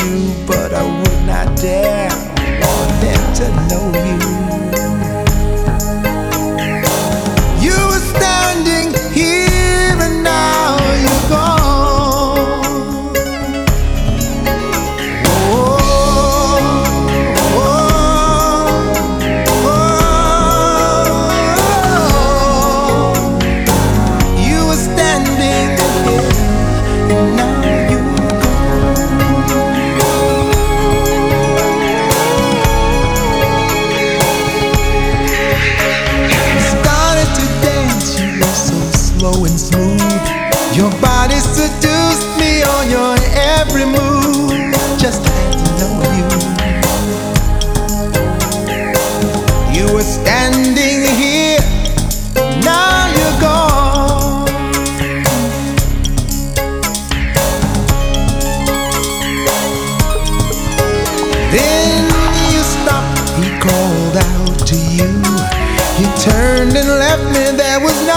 you, but I would not dare. want them to know you.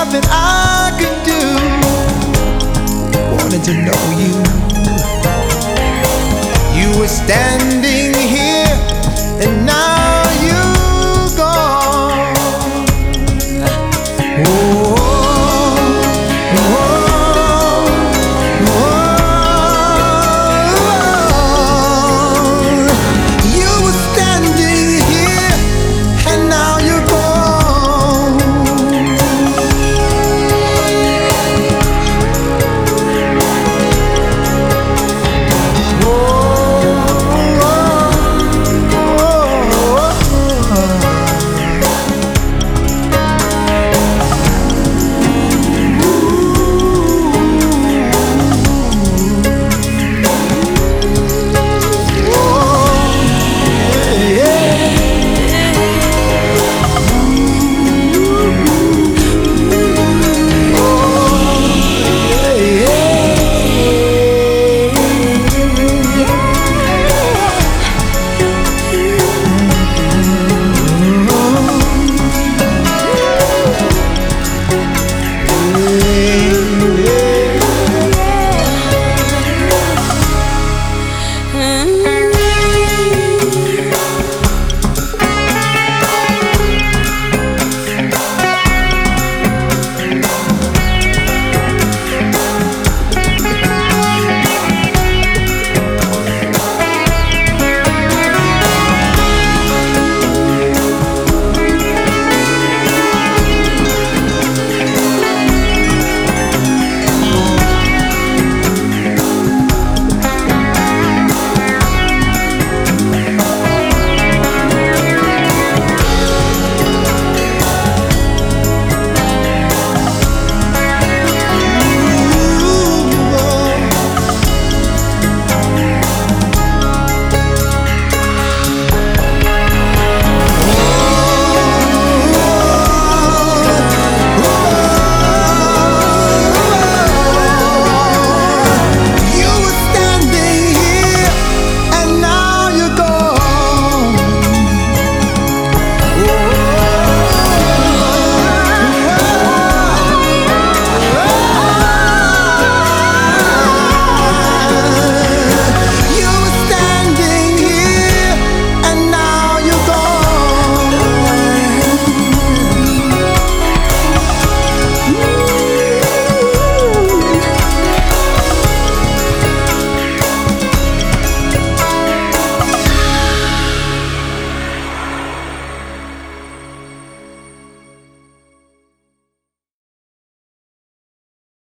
nothing I could do. Wanted to know you. You were standing.